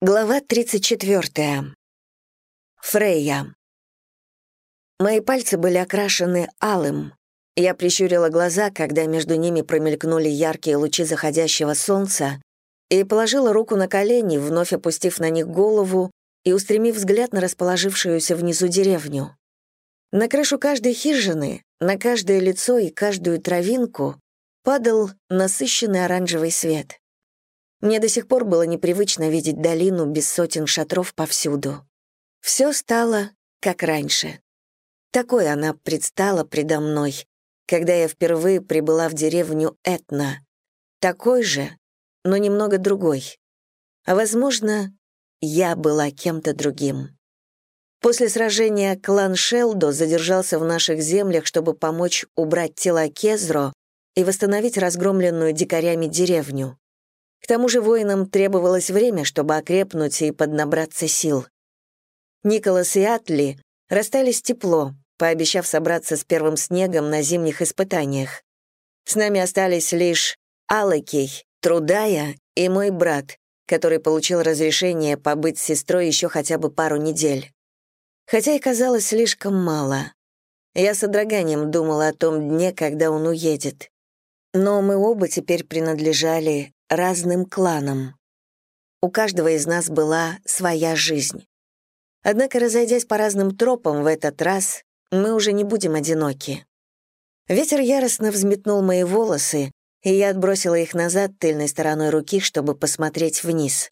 Глава 34. Фрейя. Мои пальцы были окрашены алым. Я прищурила глаза, когда между ними промелькнули яркие лучи заходящего солнца, и положила руку на колени, вновь опустив на них голову и устремив взгляд на расположившуюся внизу деревню. На крышу каждой хижины, на каждое лицо и каждую травинку падал насыщенный оранжевый свет. Мне до сих пор было непривычно видеть долину без сотен шатров повсюду. Все стало как раньше. Такой она предстала предо мной, когда я впервые прибыла в деревню Этна. Такой же, но немного другой. А, возможно, я была кем-то другим. После сражения клан Шелдо задержался в наших землях, чтобы помочь убрать тела Кезро и восстановить разгромленную дикарями деревню. К тому же воинам требовалось время, чтобы окрепнуть и поднабраться сил. Николас и Атли расстались тепло, пообещав собраться с первым снегом на зимних испытаниях. С нами остались лишь Алакей, Трудая и мой брат, который получил разрешение побыть с сестрой еще хотя бы пару недель. Хотя и казалось слишком мало. Я с одраганием думала о том дне, когда он уедет. Но мы оба теперь принадлежали разным кланам. У каждого из нас была своя жизнь. Однако, разойдясь по разным тропам в этот раз, мы уже не будем одиноки. Ветер яростно взметнул мои волосы, и я отбросила их назад тыльной стороной руки, чтобы посмотреть вниз.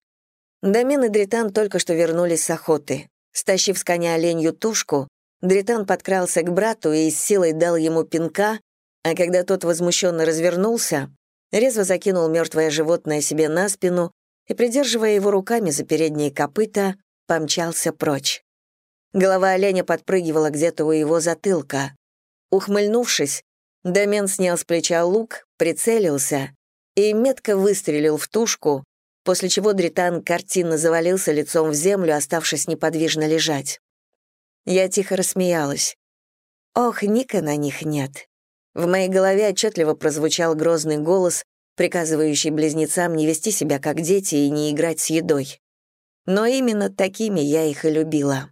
Домен и Дритан только что вернулись с охоты. Стащив с коня оленью тушку, Дритан подкрался к брату и с силой дал ему пинка, а когда тот возмущенно развернулся, резво закинул мертвое животное себе на спину и, придерживая его руками за передние копыта, помчался прочь. Голова оленя подпрыгивала где-то у его затылка. Ухмыльнувшись, Домен снял с плеча лук, прицелился и метко выстрелил в тушку, после чего Дритан картинно завалился лицом в землю, оставшись неподвижно лежать. Я тихо рассмеялась. Ох, Ника на них нет. В моей голове отчетливо прозвучал грозный голос, приказывающий близнецам не вести себя как дети и не играть с едой. Но именно такими я их и любила.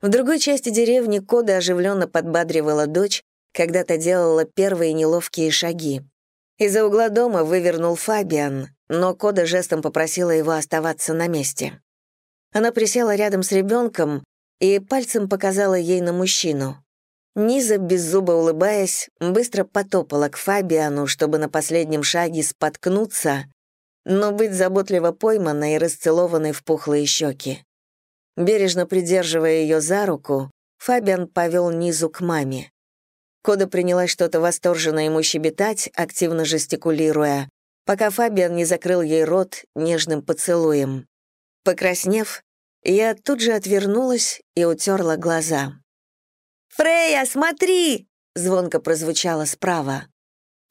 В другой части деревни Кода оживленно подбадривала дочь, когда-то делала первые неловкие шаги. Из-за угла дома вывернул Фабиан, но Кода жестом попросила его оставаться на месте. Она присела рядом с ребенком и пальцем показала ей на мужчину. Низа, беззубо улыбаясь, быстро потопала к Фабиану, чтобы на последнем шаге споткнуться, но быть заботливо пойманной и расцелованной в пухлые щеки. Бережно придерживая ее за руку, Фабиан повел Низу к маме. Кода принялась что-то восторженно ему щебетать, активно жестикулируя, пока Фабиан не закрыл ей рот нежным поцелуем. Покраснев, я тут же отвернулась и утерла глаза. «Фрея, смотри!» — звонко прозвучало справа.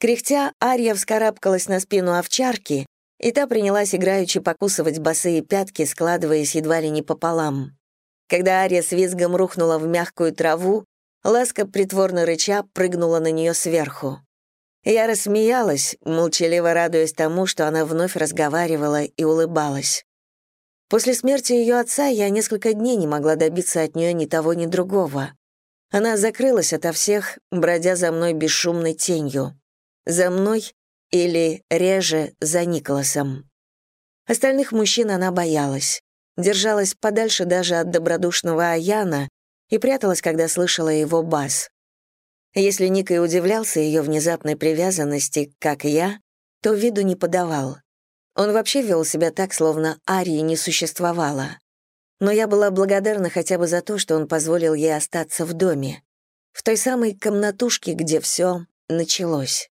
Кряхтя, Арья вскарабкалась на спину овчарки, и та принялась играючи покусывать босые пятки, складываясь едва ли не пополам. Когда Ария с визгом рухнула в мягкую траву, Ласка, притворно рыча, прыгнула на нее сверху. Я рассмеялась, молчаливо радуясь тому, что она вновь разговаривала и улыбалась. После смерти ее отца я несколько дней не могла добиться от нее ни того, ни другого. Она закрылась ото всех, бродя за мной бесшумной тенью. За мной или, реже, за Николасом. Остальных мужчин она боялась. Держалась подальше даже от добродушного Аяна и пряталась, когда слышала его бас. Если Ника и удивлялся ее внезапной привязанности, как я, то виду не подавал. Он вообще вел себя так, словно Арии не существовало но я была благодарна хотя бы за то, что он позволил ей остаться в доме, в той самой комнатушке, где все началось.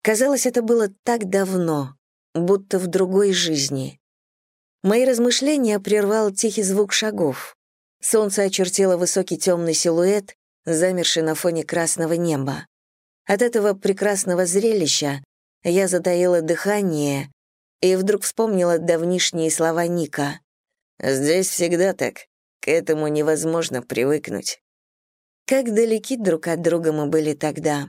Казалось, это было так давно, будто в другой жизни. Мои размышления прервал тихий звук шагов. Солнце очертило высокий темный силуэт, замерший на фоне красного неба. От этого прекрасного зрелища я затаила дыхание и вдруг вспомнила давнишние слова Ника. Здесь всегда так. К этому невозможно привыкнуть. Как далеки друг от друга мы были тогда.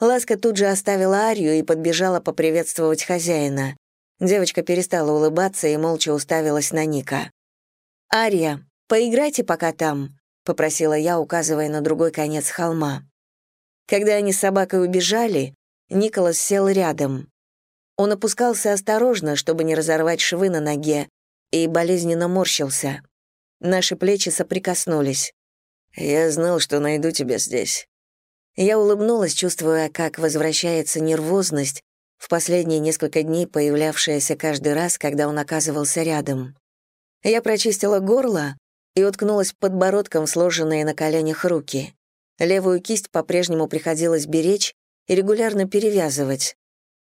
Ласка тут же оставила Арию и подбежала поприветствовать хозяина. Девочка перестала улыбаться и молча уставилась на Ника. «Ария, поиграйте пока там», — попросила я, указывая на другой конец холма. Когда они с собакой убежали, Николас сел рядом. Он опускался осторожно, чтобы не разорвать швы на ноге, и болезненно морщился. Наши плечи соприкоснулись. «Я знал, что найду тебя здесь». Я улыбнулась, чувствуя, как возвращается нервозность, в последние несколько дней появлявшаяся каждый раз, когда он оказывался рядом. Я прочистила горло и уткнулась подбородком в сложенные на коленях руки. Левую кисть по-прежнему приходилось беречь и регулярно перевязывать.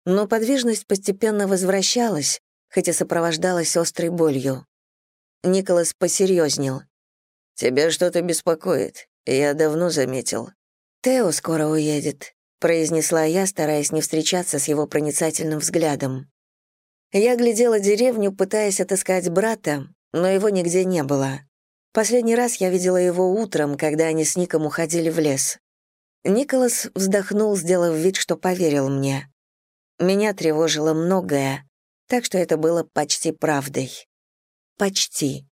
Но подвижность постепенно возвращалась, хотя сопровождалась острой болью. Николас посерьезнел. «Тебя что-то беспокоит, я давно заметил». «Тео скоро уедет», — произнесла я, стараясь не встречаться с его проницательным взглядом. Я глядела деревню, пытаясь отыскать брата, но его нигде не было. Последний раз я видела его утром, когда они с Ником уходили в лес. Николас вздохнул, сделав вид, что поверил мне. Меня тревожило многое, так что это было почти правдой. Почти.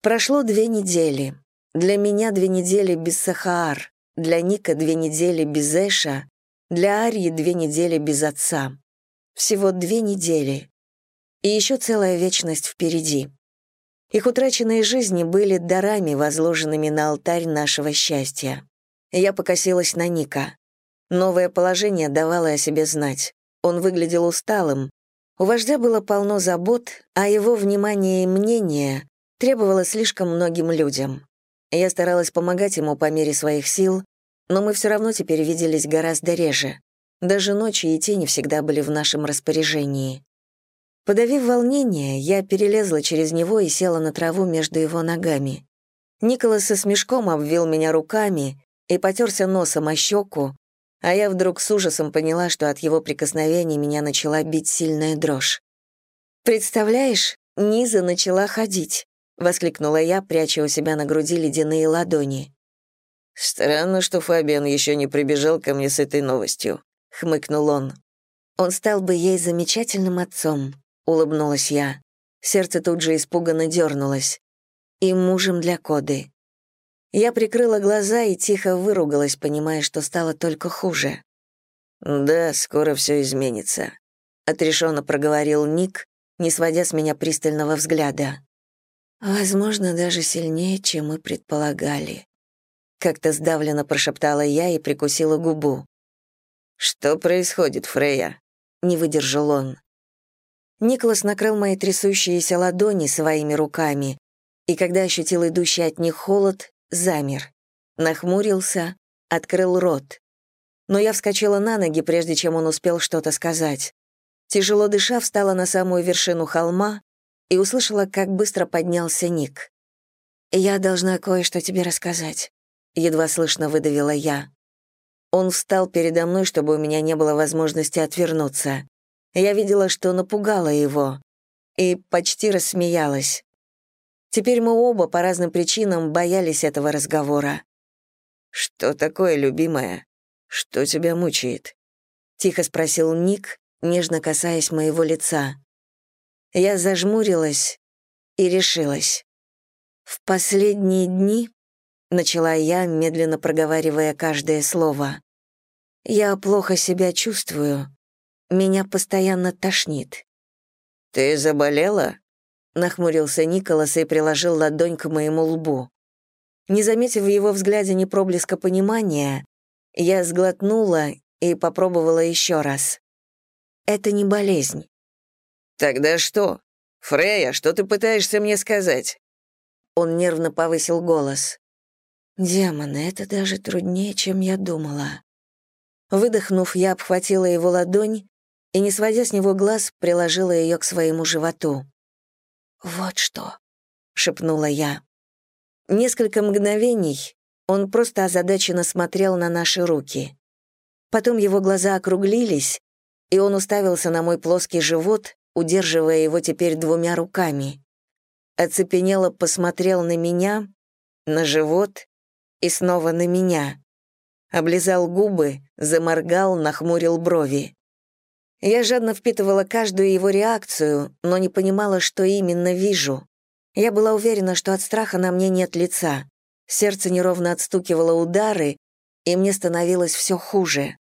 Прошло две недели. Для меня две недели без Сахаар, для Ника две недели без Эша, для Арии две недели без отца. Всего две недели. И еще целая вечность впереди. Их утраченные жизни были дарами, возложенными на алтарь нашего счастья. Я покосилась на Ника. Новое положение давало о себе знать. Он выглядел усталым, у вождя было полно забот, а его внимание и мнение требовало слишком многим людям. Я старалась помогать ему по мере своих сил, но мы все равно теперь виделись гораздо реже. Даже ночи и тени всегда были в нашем распоряжении. Подавив волнение, я перелезла через него и села на траву между его ногами. Николас со смешком обвил меня руками и потерся носом о щеку, а я вдруг с ужасом поняла, что от его прикосновений меня начала бить сильная дрожь. «Представляешь, Низа начала ходить», — воскликнула я, пряча у себя на груди ледяные ладони. «Странно, что Фабиан еще не прибежал ко мне с этой новостью», — хмыкнул он. «Он стал бы ей замечательным отцом», — улыбнулась я. Сердце тут же испуганно дернулось. «И мужем для Коды. Я прикрыла глаза и тихо выругалась, понимая, что стало только хуже. «Да, скоро все изменится», — отрешенно проговорил Ник, не сводя с меня пристального взгляда. «Возможно, даже сильнее, чем мы предполагали», — как-то сдавленно прошептала я и прикусила губу. «Что происходит, Фрея?» — не выдержал он. Николас накрыл мои трясущиеся ладони своими руками, и когда ощутил идущий от них холод, замер, нахмурился, открыл рот. Но я вскочила на ноги, прежде чем он успел что-то сказать. Тяжело дыша, встала на самую вершину холма и услышала, как быстро поднялся Ник. «Я должна кое-что тебе рассказать», — едва слышно выдавила я. Он встал передо мной, чтобы у меня не было возможности отвернуться. Я видела, что напугала его, и почти рассмеялась. Теперь мы оба по разным причинам боялись этого разговора. «Что такое, любимая? Что тебя мучает?» — тихо спросил Ник, нежно касаясь моего лица. Я зажмурилась и решилась. «В последние дни», — начала я, медленно проговаривая каждое слово, «я плохо себя чувствую, меня постоянно тошнит». «Ты заболела?» Нахмурился Николас и приложил ладонь к моему лбу. Не заметив в его взгляде ни проблеска понимания, я сглотнула и попробовала еще раз. Это не болезнь. Тогда что? Фрея, что ты пытаешься мне сказать? Он нервно повысил голос. Демоны, это даже труднее, чем я думала. Выдохнув, я обхватила его ладонь и, не сводя с него глаз, приложила ее к своему животу. «Вот что», — шепнула я. Несколько мгновений он просто озадаченно смотрел на наши руки. Потом его глаза округлились, и он уставился на мой плоский живот, удерживая его теперь двумя руками. Оцепенело посмотрел на меня, на живот и снова на меня. Облизал губы, заморгал, нахмурил брови. Я жадно впитывала каждую его реакцию, но не понимала, что именно вижу. Я была уверена, что от страха на мне нет лица. Сердце неровно отстукивало удары, и мне становилось все хуже.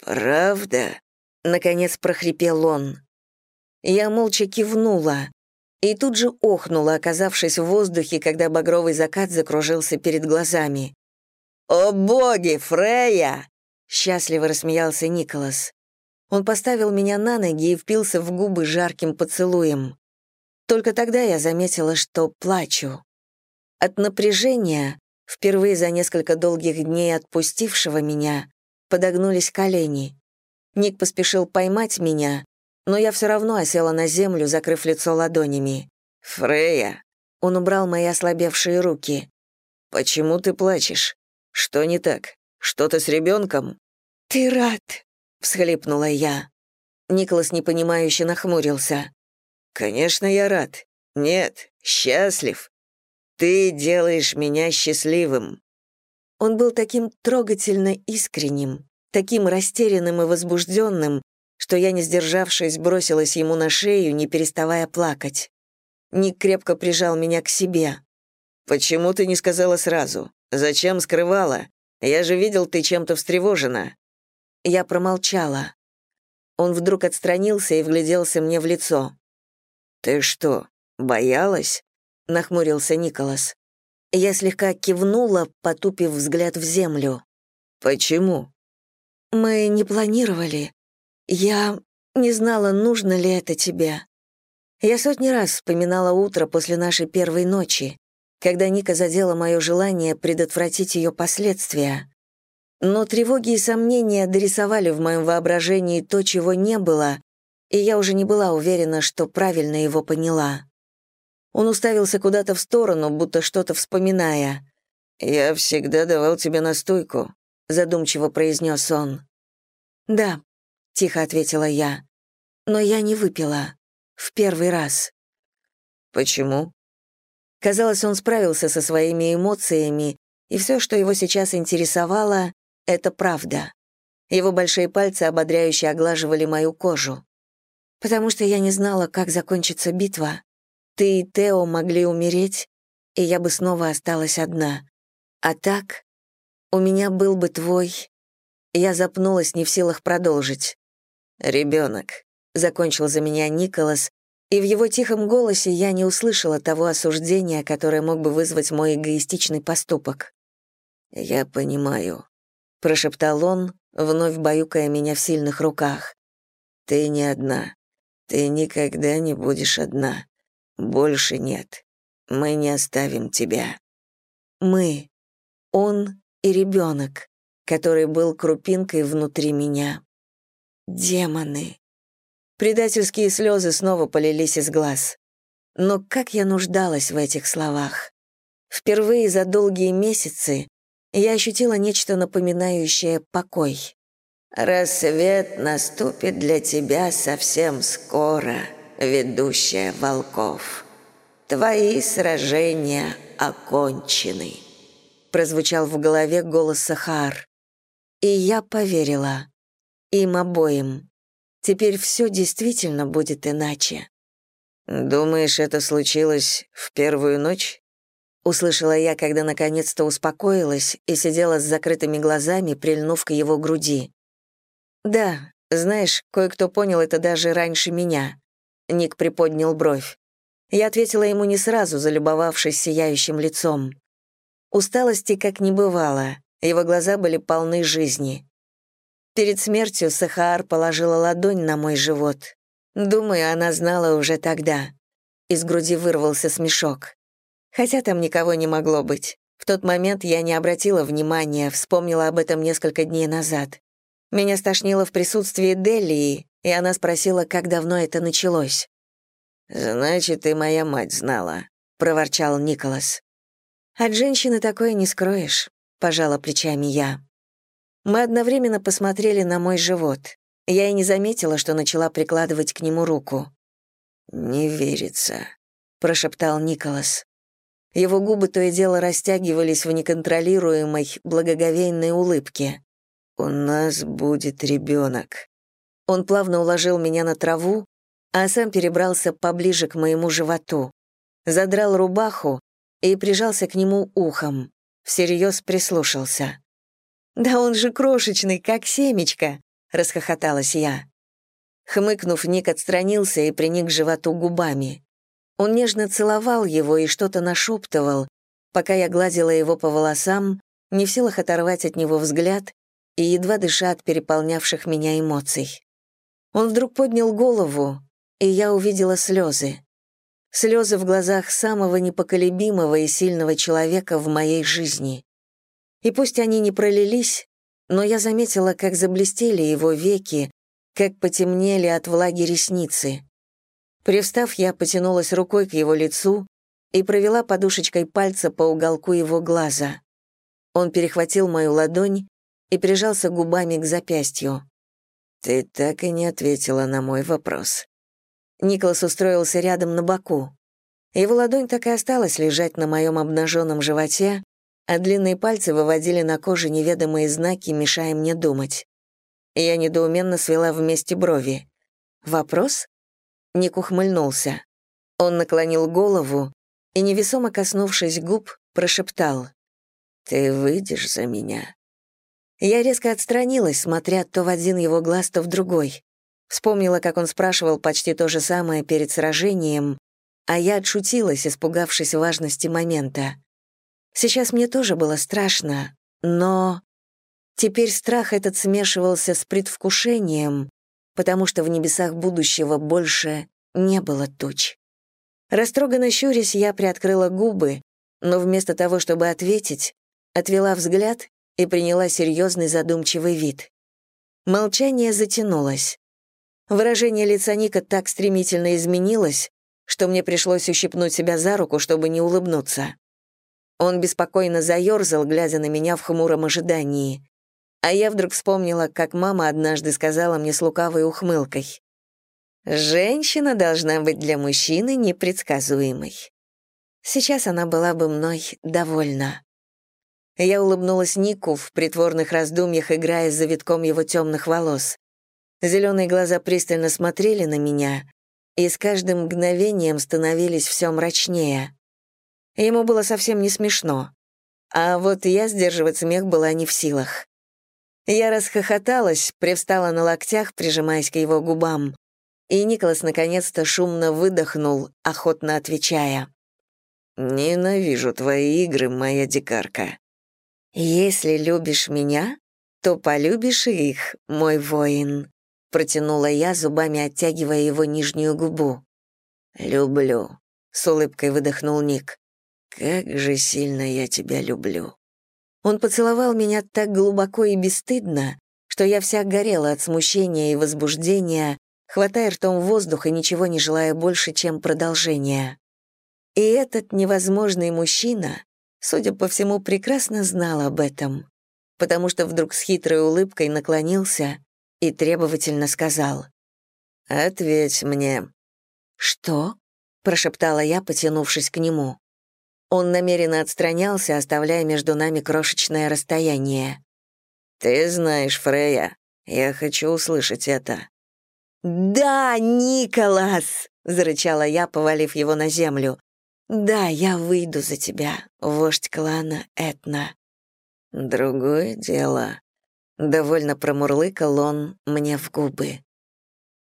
«Правда?» — наконец прохрипел он. Я молча кивнула и тут же охнула, оказавшись в воздухе, когда багровый закат закружился перед глазами. «О боги, Фрея!» — счастливо рассмеялся Николас. Он поставил меня на ноги и впился в губы жарким поцелуем. Только тогда я заметила, что плачу. От напряжения, впервые за несколько долгих дней отпустившего меня, подогнулись колени. Ник поспешил поймать меня, но я все равно осела на землю, закрыв лицо ладонями. «Фрея!» Он убрал мои ослабевшие руки. «Почему ты плачешь? Что не так? Что-то с ребенком?» «Ты рад!» — всхлипнула я. Николас непонимающе нахмурился. «Конечно, я рад. Нет, счастлив. Ты делаешь меня счастливым». Он был таким трогательно искренним, таким растерянным и возбужденным, что я, не сдержавшись, бросилась ему на шею, не переставая плакать. Ник крепко прижал меня к себе. «Почему ты не сказала сразу? Зачем скрывала? Я же видел, ты чем-то встревожена». Я промолчала. Он вдруг отстранился и вгляделся мне в лицо. «Ты что, боялась?» — нахмурился Николас. Я слегка кивнула, потупив взгляд в землю. «Почему?» «Мы не планировали. Я не знала, нужно ли это тебе. Я сотни раз вспоминала утро после нашей первой ночи, когда Ника задела мое желание предотвратить ее последствия. Но тревоги и сомнения дорисовали в моем воображении то, чего не было, и я уже не была уверена, что правильно его поняла. Он уставился куда-то в сторону, будто что-то вспоминая. «Я всегда давал тебе настойку», — задумчиво произнес он. «Да, — тихо ответила я. «Но я не выпила. В первый раз». «Почему?» Казалось, он справился со своими эмоциями, и все, что его сейчас интересовало, — это правда. Его большие пальцы ободряюще оглаживали мою кожу. «Потому что я не знала, как закончится битва. Ты и Тео могли умереть, и я бы снова осталась одна. А так, у меня был бы твой...» Я запнулась, не в силах продолжить. Ребенок, закончил за меня Николас, и в его тихом голосе я не услышала того осуждения, которое мог бы вызвать мой эгоистичный поступок. «Я понимаю», — прошептал он, вновь баюкая меня в сильных руках. «Ты не одна. Ты никогда не будешь одна. Больше нет. Мы не оставим тебя». Мы. Он и ребенок, который был крупинкой внутри меня. Демоны. Предательские слезы снова полились из глаз. Но как я нуждалась в этих словах. Впервые за долгие месяцы я ощутила нечто напоминающее покой. «Рассвет наступит для тебя совсем скоро, ведущая волков. Твои сражения окончены», — прозвучал в голове голос Сахар. И я поверила. Им обоим. Теперь все действительно будет иначе. «Думаешь, это случилось в первую ночь?» Услышала я, когда наконец-то успокоилась и сидела с закрытыми глазами, прильнув к его груди. «Да, знаешь, кое-кто понял это даже раньше меня». Ник приподнял бровь. Я ответила ему не сразу, залюбовавшись сияющим лицом. Усталости как не бывало, его глаза были полны жизни. Перед смертью Сахар положила ладонь на мой живот. Думаю, она знала уже тогда. Из груди вырвался смешок. Хотя там никого не могло быть. В тот момент я не обратила внимания, вспомнила об этом несколько дней назад. Меня стошнило в присутствии Делии, и она спросила, как давно это началось. «Значит, и моя мать знала», — проворчал Николас. «От женщины такое не скроешь», — пожала плечами я. Мы одновременно посмотрели на мой живот. Я и не заметила, что начала прикладывать к нему руку. «Не верится», — прошептал Николас. Его губы то и дело растягивались в неконтролируемой, благоговейной улыбке. «У нас будет ребенок». Он плавно уложил меня на траву, а сам перебрался поближе к моему животу, задрал рубаху и прижался к нему ухом, всерьез прислушался. «Да он же крошечный, как семечко!» — расхохоталась я. Хмыкнув, Ник отстранился и приник к животу губами. Он нежно целовал его и что-то нашептывал, пока я гладила его по волосам, не в силах оторвать от него взгляд и едва дыша от переполнявших меня эмоций. Он вдруг поднял голову, и я увидела слезы. Слезы в глазах самого непоколебимого и сильного человека в моей жизни. И пусть они не пролились, но я заметила, как заблестели его веки, как потемнели от влаги ресницы. Привстав, я потянулась рукой к его лицу и провела подушечкой пальца по уголку его глаза. Он перехватил мою ладонь и прижался губами к запястью. «Ты так и не ответила на мой вопрос». Николас устроился рядом на боку. Его ладонь так и осталась лежать на моем обнаженном животе, а длинные пальцы выводили на коже неведомые знаки, мешая мне думать. Я недоуменно свела вместе брови. «Вопрос?» Ник ухмыльнулся. Он наклонил голову и, невесомо коснувшись губ, прошептал. «Ты выйдешь за меня?» Я резко отстранилась, смотря то в один его глаз, то в другой. Вспомнила, как он спрашивал почти то же самое перед сражением, а я отшутилась, испугавшись важности момента. Сейчас мне тоже было страшно, но... Теперь страх этот смешивался с предвкушением, потому что в небесах будущего больше не было туч. Растроганно щурясь, я приоткрыла губы, но вместо того, чтобы ответить, отвела взгляд и приняла серьезный задумчивый вид. Молчание затянулось. Выражение лица Ника так стремительно изменилось, что мне пришлось ущипнуть себя за руку, чтобы не улыбнуться. Он беспокойно заерзал, глядя на меня в хмуром ожидании. А я вдруг вспомнила, как мама однажды сказала мне с лукавой ухмылкой. «Женщина должна быть для мужчины непредсказуемой». Сейчас она была бы мной довольна. Я улыбнулась Нику в притворных раздумьях, играя с завитком его темных волос. Зеленые глаза пристально смотрели на меня, и с каждым мгновением становились все мрачнее. Ему было совсем не смешно. А вот я сдерживать смех была не в силах. Я расхохоталась, привстала на локтях, прижимаясь к его губам, и Николас наконец-то шумно выдохнул, охотно отвечая. «Ненавижу твои игры, моя дикарка. Если любишь меня, то полюбишь их, мой воин», протянула я, зубами оттягивая его нижнюю губу. «Люблю», — с улыбкой выдохнул Ник. «Как же сильно я тебя люблю». Он поцеловал меня так глубоко и бесстыдно, что я вся горела от смущения и возбуждения, хватая ртом воздух и ничего не желая больше, чем продолжения. И этот невозможный мужчина, судя по всему, прекрасно знал об этом, потому что вдруг с хитрой улыбкой наклонился и требовательно сказал. «Ответь мне». «Что?» — прошептала я, потянувшись к нему. Он намеренно отстранялся, оставляя между нами крошечное расстояние. «Ты знаешь, Фрея, я хочу услышать это». «Да, Николас!» — зарычала я, повалив его на землю. «Да, я выйду за тебя, вождь клана Этна». «Другое дело», — довольно промурлыкал он мне в губы.